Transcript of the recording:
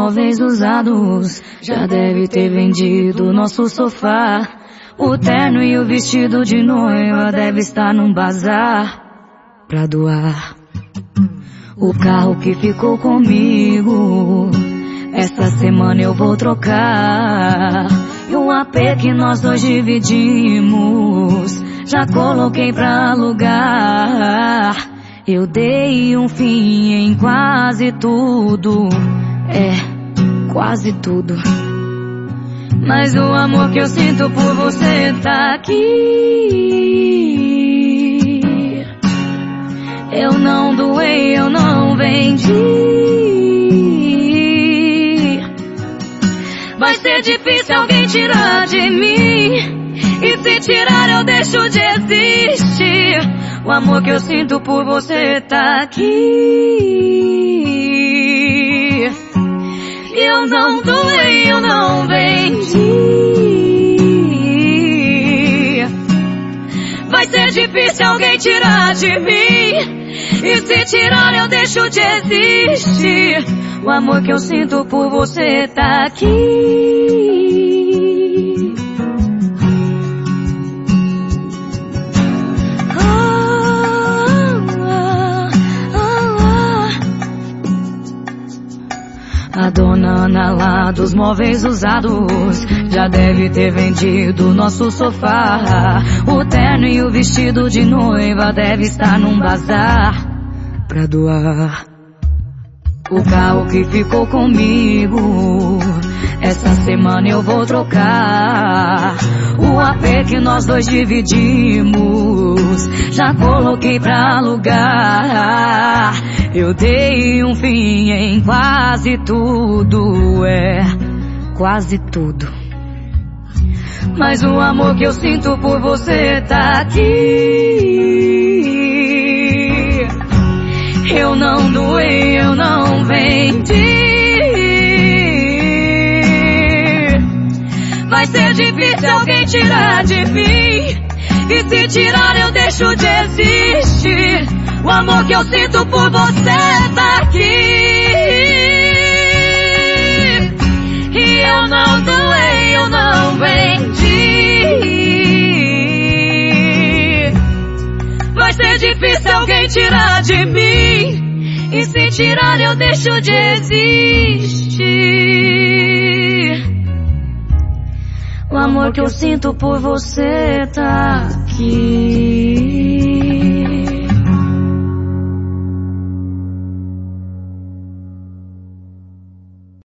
móveis usados já deve ter vendido nosso sofá. O terno e o vestido de noiva deve estar num bazar pra doar. O carro que ficou comigo, essa semana eu vou trocar. E o AP que nós dois dividimos, já coloquei pra alugar. Eu dei um fim em quase tudo, é, quase tudo. Mas o amor que eu sinto por você tá aqui. Eu não doei, eu não vendi. Vai ser difícil alguém tirar de mim. E se tirar, eu deixo de existir. O amor que eu sinto por você tá aqui. Eu não vendi. Vai ser difícil alguém tirar de mim. E se tirar, eu deixo de existir. O amor que eu sinto por você tá aqui. A dona Ana lá dos móveis usados já deve ter vendido nosso sofá. O terno e o vestido de noiva deve estar num bazar pra doar. O carro que ficou comigo, essa semana eu vou trocar. O AP que nós dois dividimos, já coloquei pra alugar. Eu dei um fim em quase tudo, é, quase tudo. Mas o amor que eu sinto por você tá aqui. Eu não doei, eu não vendi. Vai ser difícil alguém tirar de mim. E se tirar, eu deixo de existir. O amor que eu sinto por você tá aqui. E eu não doei, eu não vendi. Vai ser difícil alguém tirar de mim. E se tirar, eu deixo de existir. O amor que eu sinto por você tá aqui.